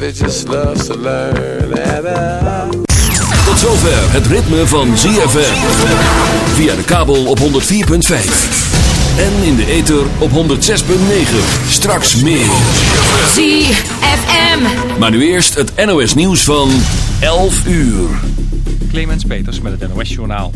to learn. And, uh... Tot zover het ritme van ZFM. Via de kabel op 104.5. En in de ether op 106.9. Straks meer. ZFM. Maar nu eerst het NOS nieuws van 11 uur. Clemens Peters met het NOS Journaal.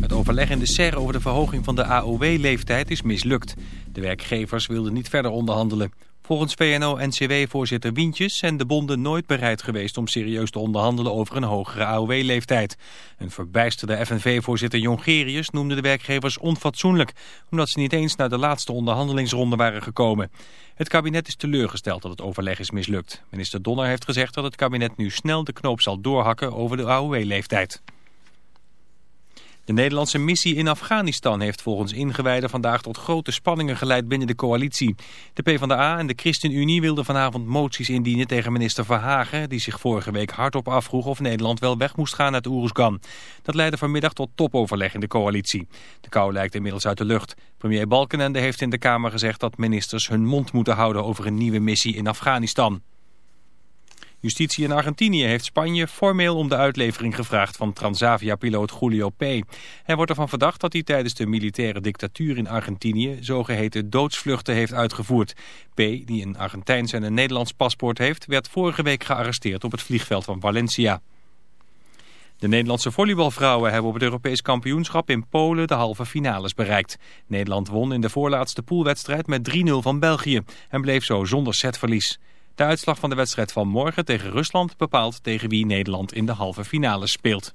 Het overleg in de SER over de verhoging van de AOW-leeftijd is mislukt. De werkgevers wilden niet verder onderhandelen. Volgens VNO-NCW-voorzitter Wientjes zijn de bonden nooit bereid geweest om serieus te onderhandelen over een hogere AOW-leeftijd. Een verbijsterde FNV-voorzitter Jongerius noemde de werkgevers onfatsoenlijk, omdat ze niet eens naar de laatste onderhandelingsronde waren gekomen. Het kabinet is teleurgesteld dat het overleg is mislukt. Minister Donner heeft gezegd dat het kabinet nu snel de knoop zal doorhakken over de AOW-leeftijd. De Nederlandse missie in Afghanistan heeft volgens ingewijden vandaag tot grote spanningen geleid binnen de coalitie. De PvdA en de ChristenUnie wilden vanavond moties indienen tegen minister Verhagen, die zich vorige week hardop afvroeg of Nederland wel weg moest gaan uit Oeruzgan. Dat leidde vanmiddag tot topoverleg in de coalitie. De kou lijkt inmiddels uit de lucht. Premier Balkenende heeft in de Kamer gezegd dat ministers hun mond moeten houden over een nieuwe missie in Afghanistan. Justitie in Argentinië heeft Spanje formeel om de uitlevering gevraagd van Transavia-piloot Julio P. Hij wordt ervan verdacht dat hij tijdens de militaire dictatuur in Argentinië zogeheten doodsvluchten heeft uitgevoerd. P, die een Argentijns en een Nederlands paspoort heeft, werd vorige week gearresteerd op het vliegveld van Valencia. De Nederlandse volleybalvrouwen hebben op het Europees kampioenschap in Polen de halve finales bereikt. Nederland won in de voorlaatste poolwedstrijd met 3-0 van België en bleef zo zonder setverlies. De uitslag van de wedstrijd van morgen tegen Rusland bepaalt tegen wie Nederland in de halve finale speelt.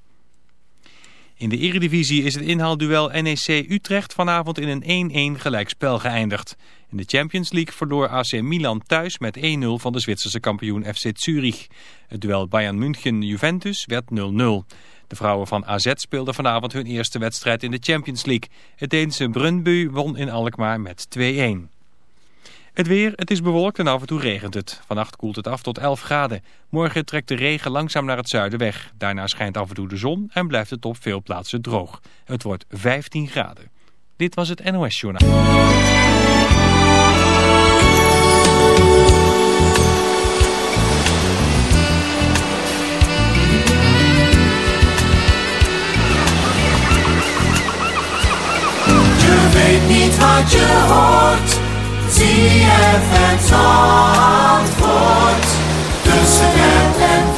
In de eredivisie is het inhaalduel NEC Utrecht vanavond in een 1-1 gelijkspel geëindigd. In de Champions League verloor AC Milan thuis met 1-0 van de Zwitserse kampioen FC Zurich. Het duel Bayern München-Juventus werd 0-0. De vrouwen van AZ speelden vanavond hun eerste wedstrijd in de Champions League. Het Deense Brøndby won in Alkmaar met 2-1. Het weer, het is bewolkt en af en toe regent het. Vannacht koelt het af tot 11 graden. Morgen trekt de regen langzaam naar het zuiden weg. Daarna schijnt af en toe de zon en blijft het op veel plaatsen droog. Het wordt 15 graden. Dit was het NOS Journaal. Weet niet wat je hoort. ZFM Zandvoort Tussen het en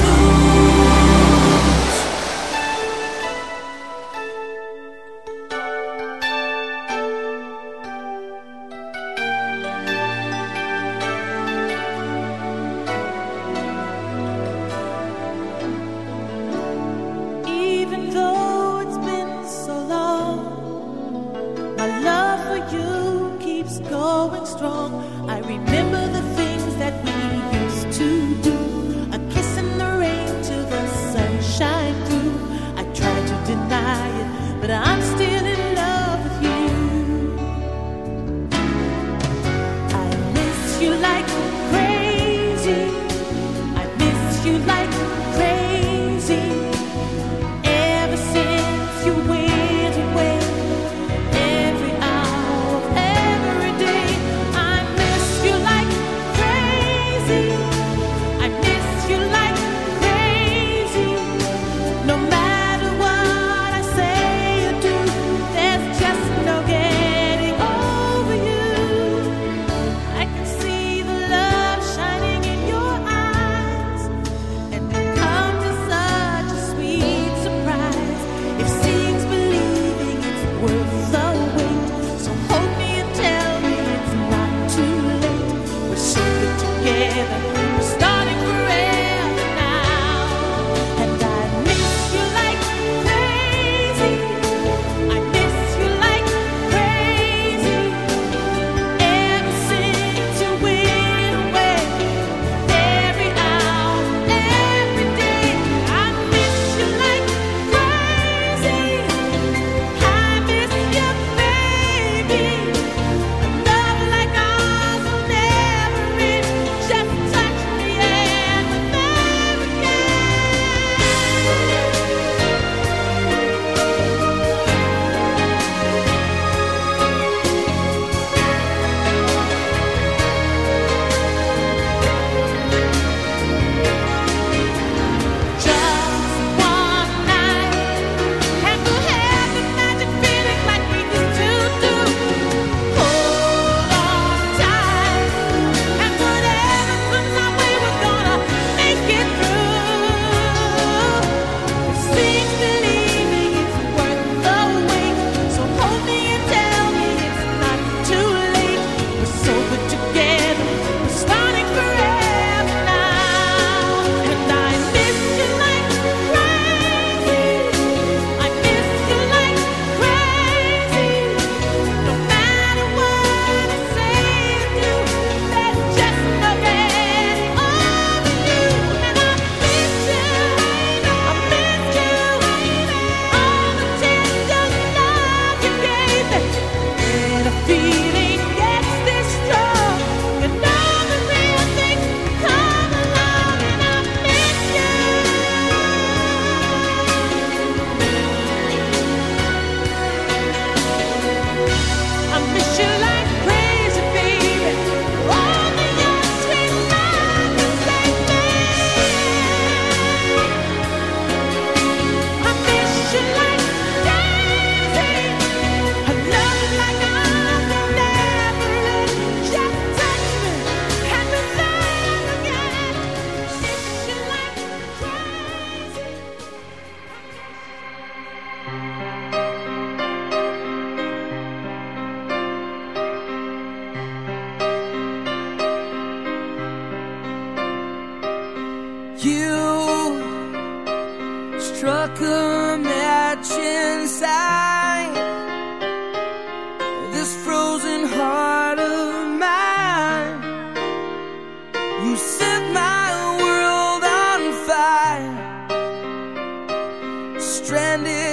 stranded.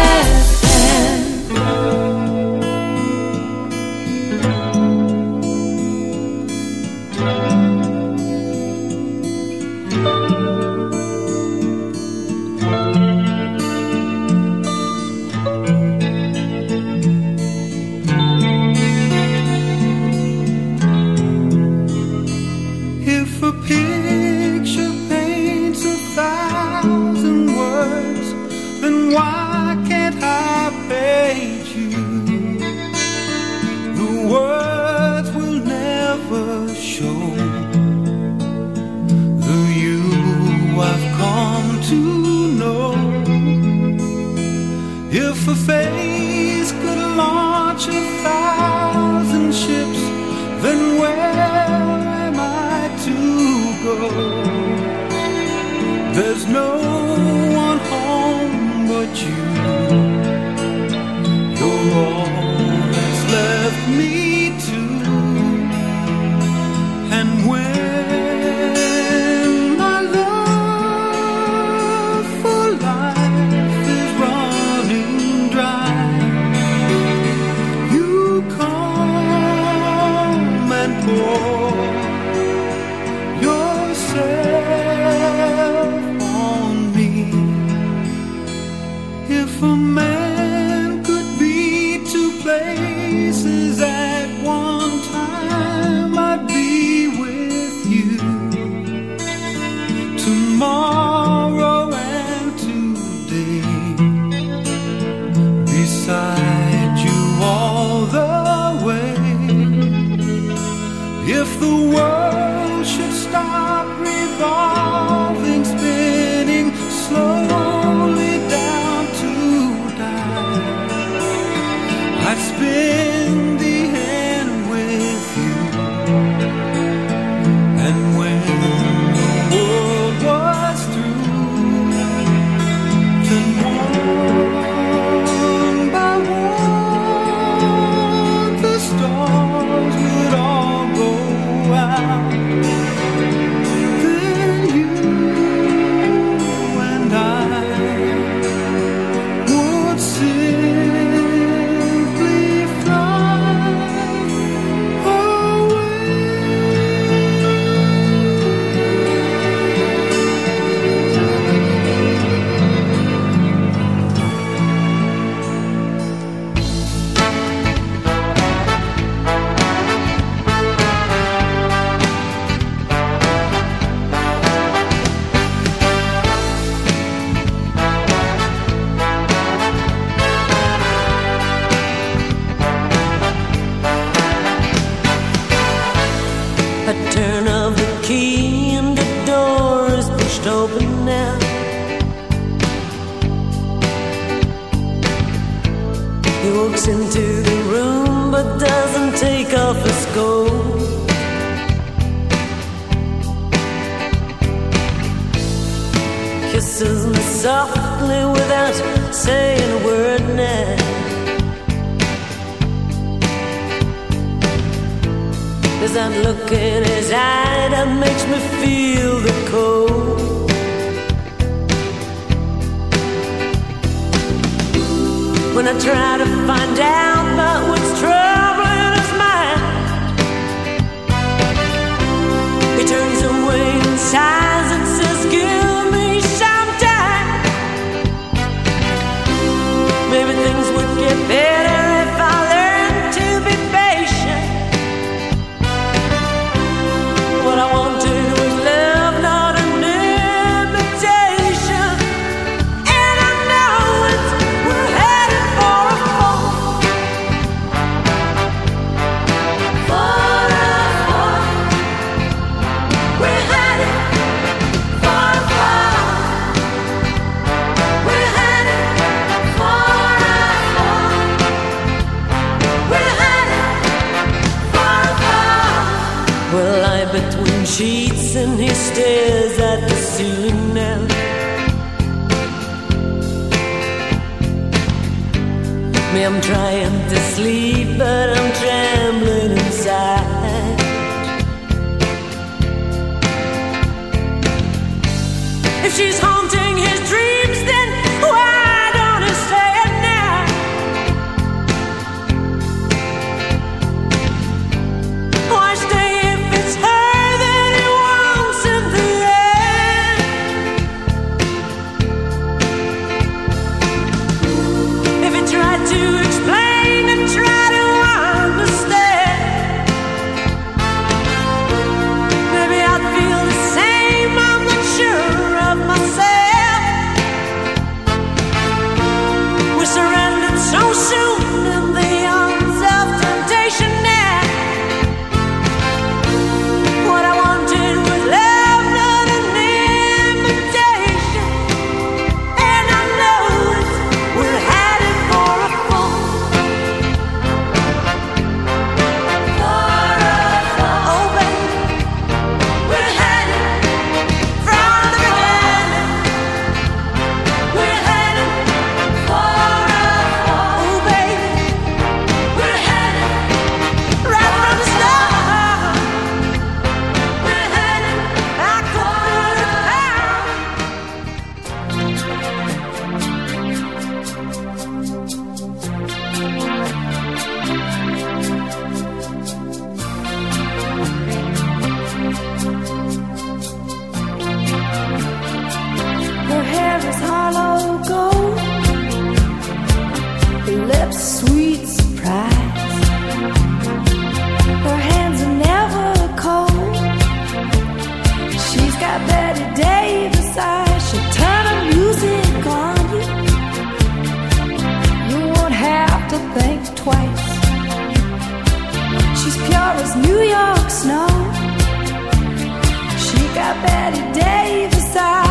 trying to sleep, but I'm trembling inside. If she's haunting his dreams. got Betty Davis eyes. She'll the music on you. You won't have to think twice. She's pure as New York snow. She got Betty Davis eyes.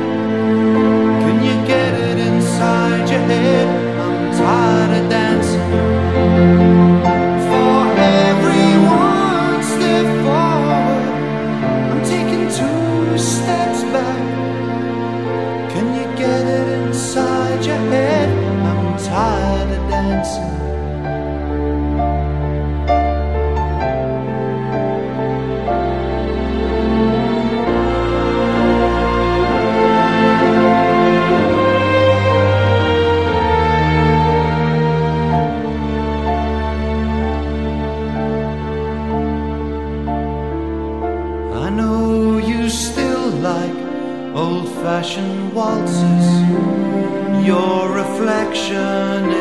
gonna dance old waltzes. Your reflection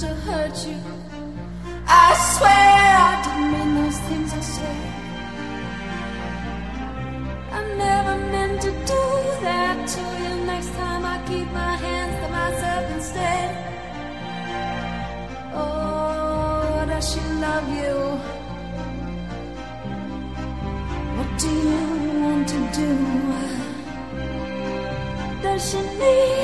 to hurt you. I swear I didn't mean those things I said. I never meant to do that to you. Next time I keep my hands to myself instead. Oh, does she love you? What do you want to do? Does she need?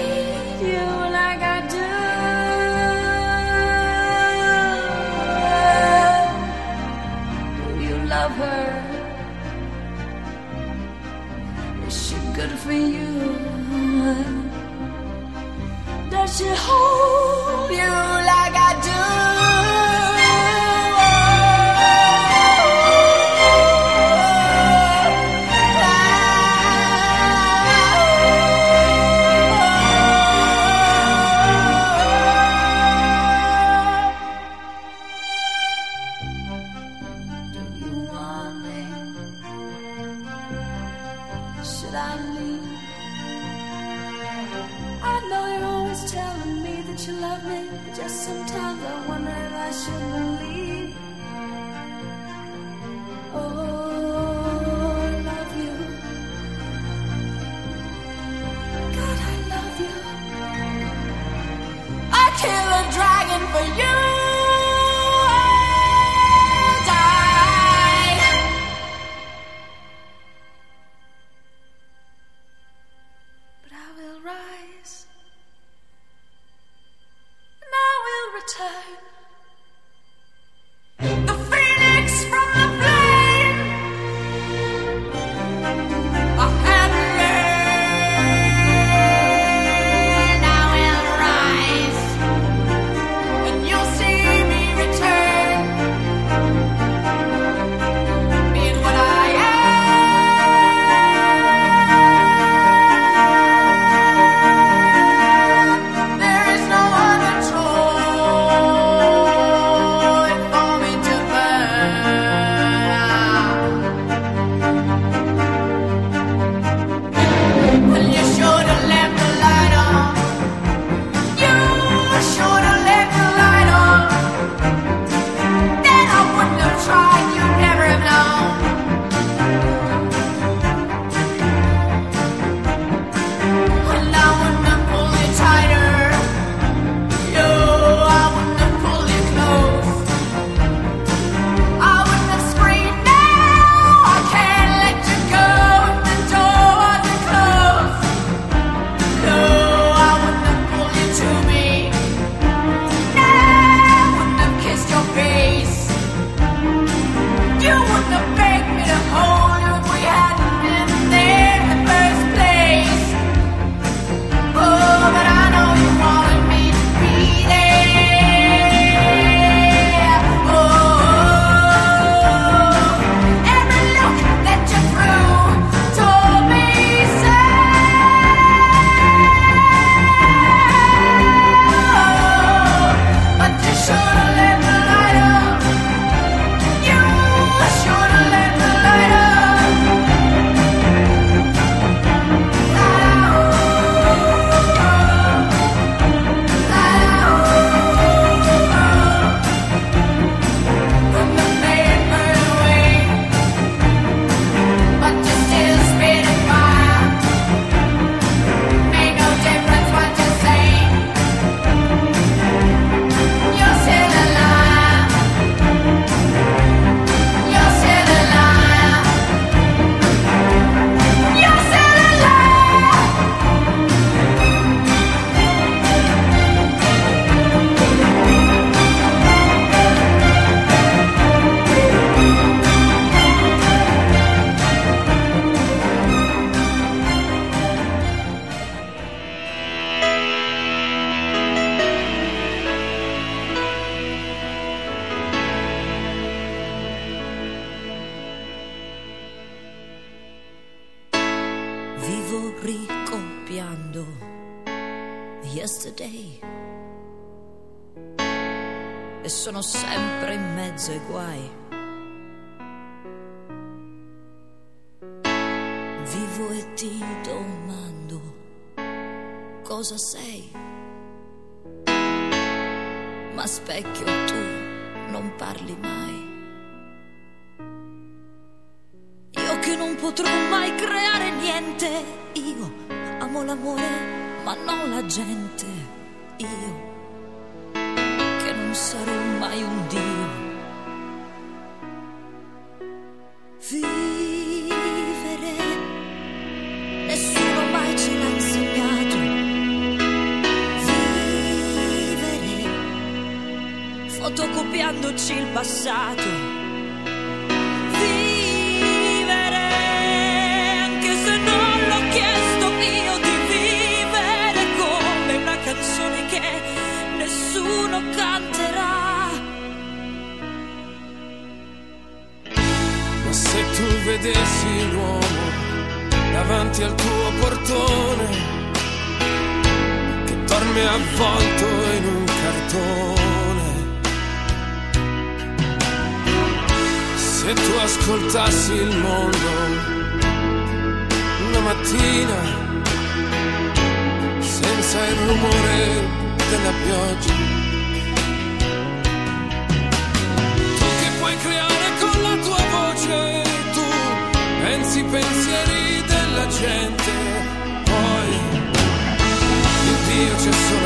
Come una canzone che nessuno canta vedessi l'uomo davanti al tuo portone che dorme avvolto in un cartone. Se tu ascoltassi il mondo una mattina senza il rumore della pioggia. Tu che puoi creare con la tua voce pensi pensieri della gente, poi in Dio c'è solo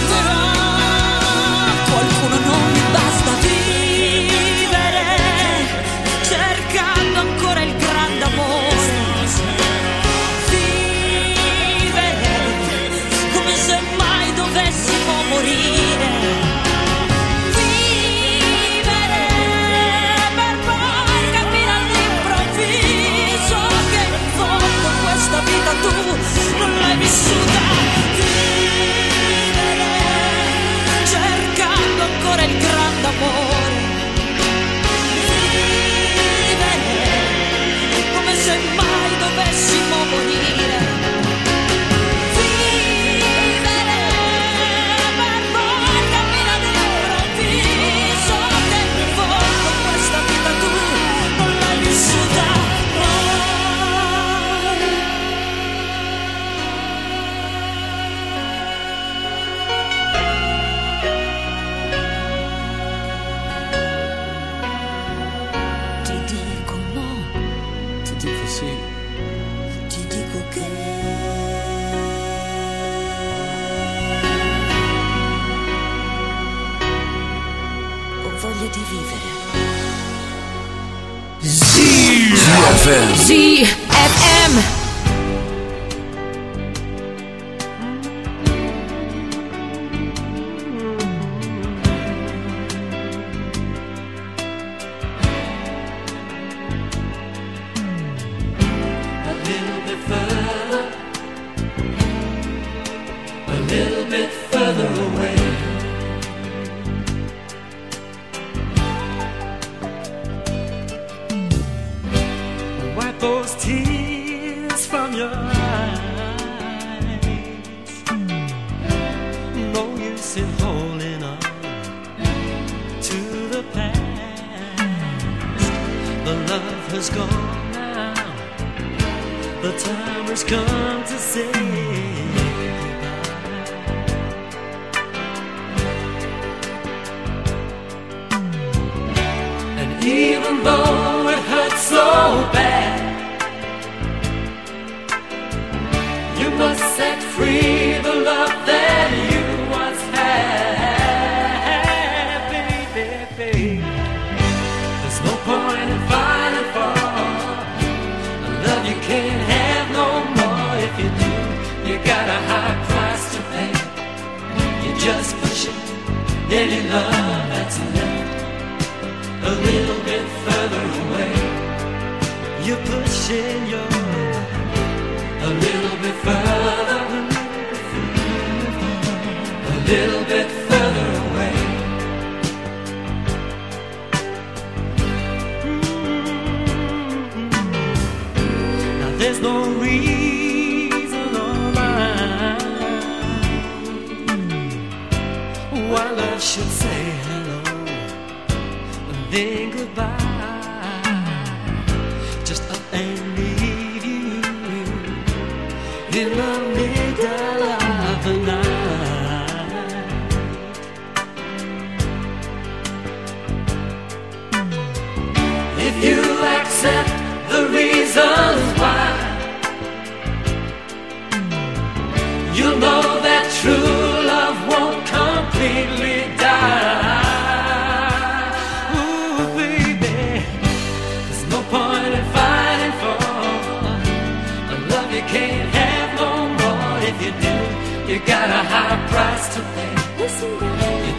watching you.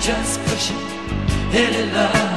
Just pushing any love